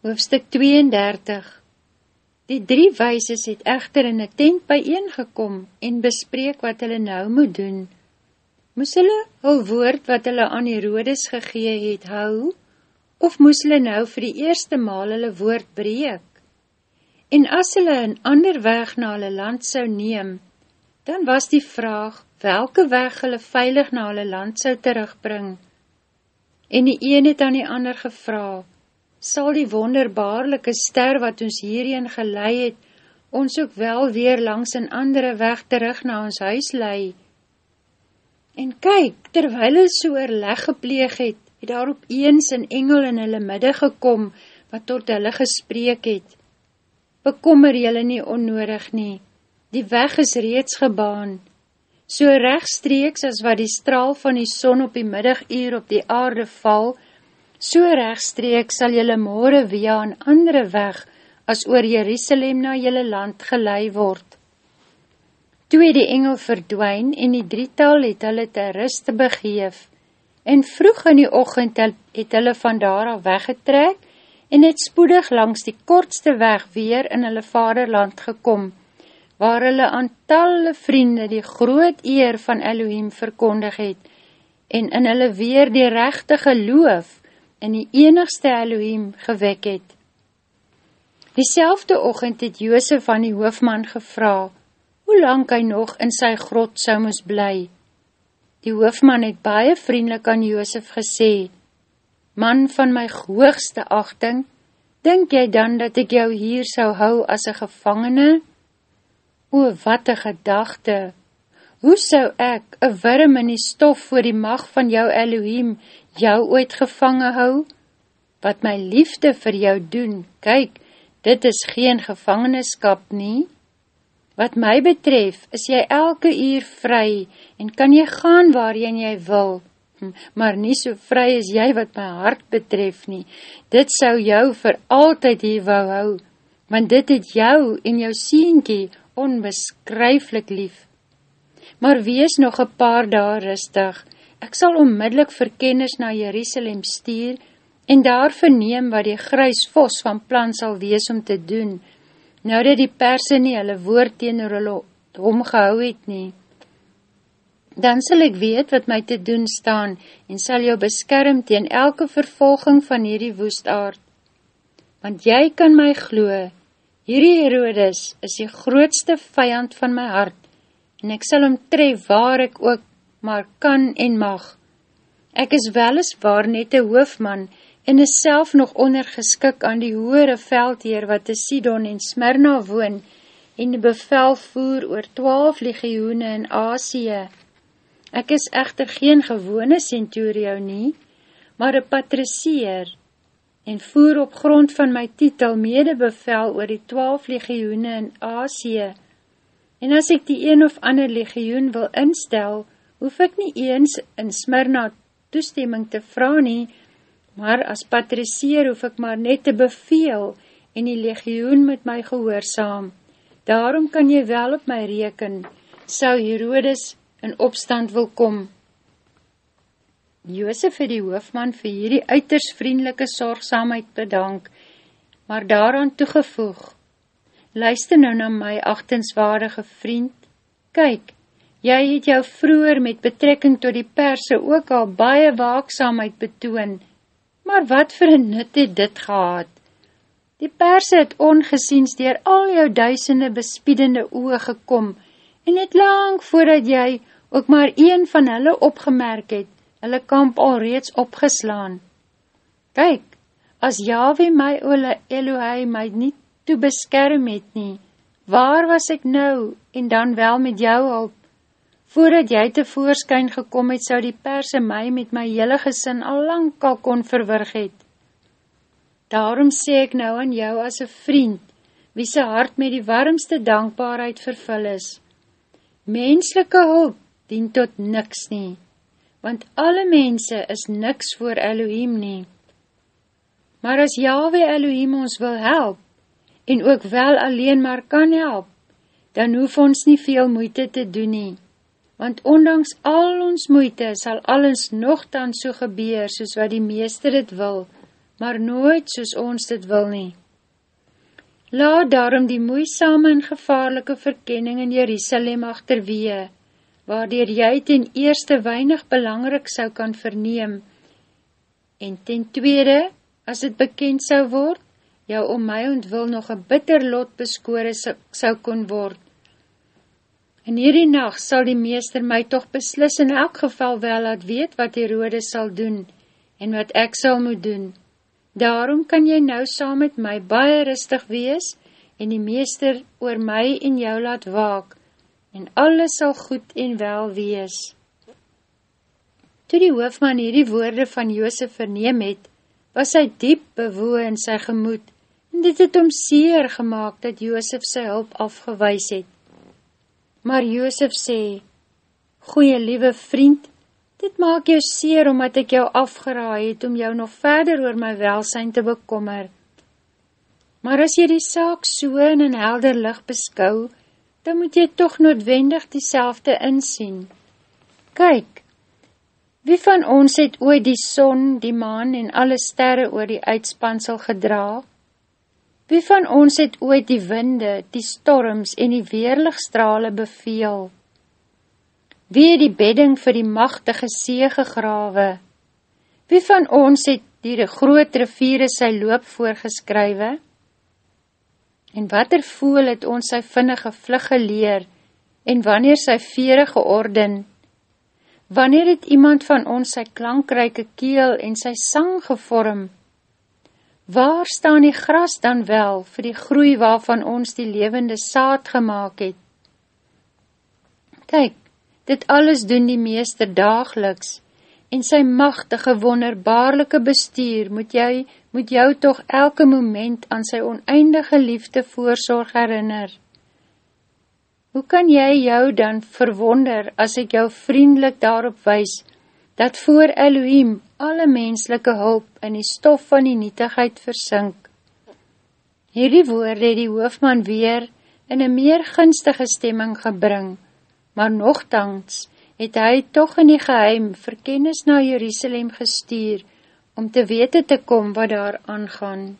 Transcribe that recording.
Hoofstuk 32 Die drie weises het echter in een tent bijeengekom en bespreek wat hulle nou moet doen. Moes hulle hul woord wat hulle aan die rodes gegee het hou, of moes hulle nou vir die eerste maal hulle woord breek? En as hulle een ander weg na hulle land sou neem, dan was die vraag, welke weg hulle veilig na hulle land sou terugbring. En die een het aan die ander gevraag, sal die wonderbaarlike ster wat ons hierheen gelei het, ons ook wel weer langs een andere weg terug na ons huis lei. En kyk, terwyl hy so oorleg gepleeg het, het daar op eens een engel in hulle midde gekom, wat tot hulle gespreek het. Bekommer julle nie onnodig nie, die weg is reeds gebaan, so rechtstreeks as wat die straal van die son op die middaguur op die aarde val, So rechtstreek sal jylle more via een andere weg as oor Jerusalem na jylle land gelei word. Toe het die engel verdwijn en die drietal het hulle te rust begeef en vroeg in die ochend het hulle van daar al weggetrek en het spoedig langs die kortste weg weer in hulle vaderland gekom, waar hulle aan talle vriende die groot eer van Elohim verkondig het en in hulle weer die rechte geloof in die enigste Elohim gewek het. Diezelfde ochend het Joosef van die hoofman gevra, hoe lang hy nog in sy grot sou moes bly. Die hoofman het baie vriendelik aan Joosef gesê, Man van my hoogste achting, denk jy dan dat ek jou hier sou hou as een gevangene? O, wat een gedachte! Hoe sou ek, een wirm in die stof voor die mag van jou Elohim, jou ooit gevangen hou? Wat my liefde vir jou doen, kyk, dit is geen gevangeneskap nie. Wat my betref, is jy elke uur vry en kan jy gaan waar jy jy wil, hm, maar nie so vry as jy wat my hart betref nie. Dit sou jou vir altyd hier wou hou, want dit het jou en jou sienkie onbeskryflik lief. Maar wees nog een paar daar rustig, ek sal onmiddellik verkennis na Jerusalem stuur, en daar verneem wat die grys vos van plan sal wees om te doen, nou dat die perse nie hulle woord teen hulle omgehou het nie. Dan sal ek weet wat my te doen staan, en sal jou beskerm teen elke vervolging van hierdie woestaard. Want jy kan my glo, hierdie Herodes is die grootste vijand van my hart, en ek sal hom tref waar ek ook maar kan en mag. Ek is weliswaar net een hoofman en is self nog ondergeskik aan die hoere veldheer wat te Sidon en Smyrna woon en die bevel voer oor twaalf legioene in Asie. Ek is echter geen gewone centurio nie, maar een patriceer en voer op grond van my titel mede bevel oor die twaalf legioene in Asie. En as ek die een of ander legioen wil instel, hoef ek nie eens in Smyrna toestemming te vraag nie, maar as patriceer hoef ek maar net te beveel en die legioen met my gehoorzaam. Daarom kan jy wel op my reken, sou Herodes in opstand wil kom. Joosef het die hoofman vir hierdie uiters vriendelike sorgsaamheid bedank, maar daaraan toegevoeg. Luister nou na my achtenswaardige vriend, kyk, Jy het jou vroeger met betrekking tot die perse ook al baie waaksaamheid betoon, maar wat vir een nut het dit gehad? Die perse het ongesiens dier al jou duisende bespiedende oe gekom, en het lang voordat jy ook maar een van hulle opgemerk het, hulle kamp al reeds opgeslaan. Kyk, as Yahweh my oule Elohai my nie toe beskerm het nie, waar was ek nou, en dan wel met jou hulp, Voordat jy te voorskyn gekom het, sou die perse my met my hele gesin al lang al kon verwirg het. Daarom sê ek nou aan jou as een vriend, wie sy hart met die warmste dankbaarheid vervul is. Menslike hulp dien tot niks nie, want alle mense is niks voor Elohim nie. Maar as Yahweh Elohim ons wil help, en ook wel alleen maar kan help, dan hoef ons nie veel moeite te doen nie want ondanks al ons moeite sal alles nogthans so gebeur soos wat die meester het wil, maar nooit soos ons dit wil nie. Laat daarom die moeisame en gevaarlike verkenning in Jerusalem achterwee, waardoor jy ten eerste weinig belangrik sou kan verneem, en ten tweede, as het bekend sou word, jou om my ontwil nog een bitter lot beskore sou kon word. In hierdie nacht sal die meester my toch beslis in elk geval wel laat weet wat Herodes sal doen en wat ek sal moet doen. Daarom kan jy nou saam met my baie rustig wees en die meester oor my en jou laat waak en alles sal goed en wel wees. Toe die hoofman hierdie woorde van Joosef verneem het, was hy diep bewoe in sy gemoed en dit het om seer gemaakt dat Joosef sy hulp afgewys het. Maar Joosef sê, Goeie liewe vriend, dit maak jou seer omdat ek jou afgeraai het om jou nog verder oor my welsijn te bekommer. Maar as jy die saak so in een helder licht beskou, dan moet jy toch noodwendig die selfde insien. Kyk, wie van ons het ooit die son, die maan en alle sterre oor die uitspansel gedraag? Wie van ons het ooit die winde, die storms en die weerligstrale beveel? Wie het die bedding vir die machtige see gegrawe? Wie van ons het die groot riviere sy loop voorgeskrywe? En wat er voel het ons sy vinnige vlug geleer en wanneer sy vere georden? Wanneer het iemand van ons sy klankryke keel en sy sang gevormd? Waar staan die gras dan wel vir die groei waarvan ons die levende saad gemaakt het? Kyk, dit alles doen die meester dageliks en sy machtige wonderbaarlike bestuur moet jy, moet jou toch elke moment aan sy oneindige liefde voorzorg herinner. Hoe kan jy jou dan verwonder as ek jou vriendelik daarop wys, dat voor Elohim alle menslike hulp in die stof van die nietigheid versink. Hierdie woorde het die hoofman weer in een meer gunstige stemming gebring, maar nogthans het hy toch in die geheim verkennis na Jerusalem gestuur, om te wete te kom wat daar aangaan.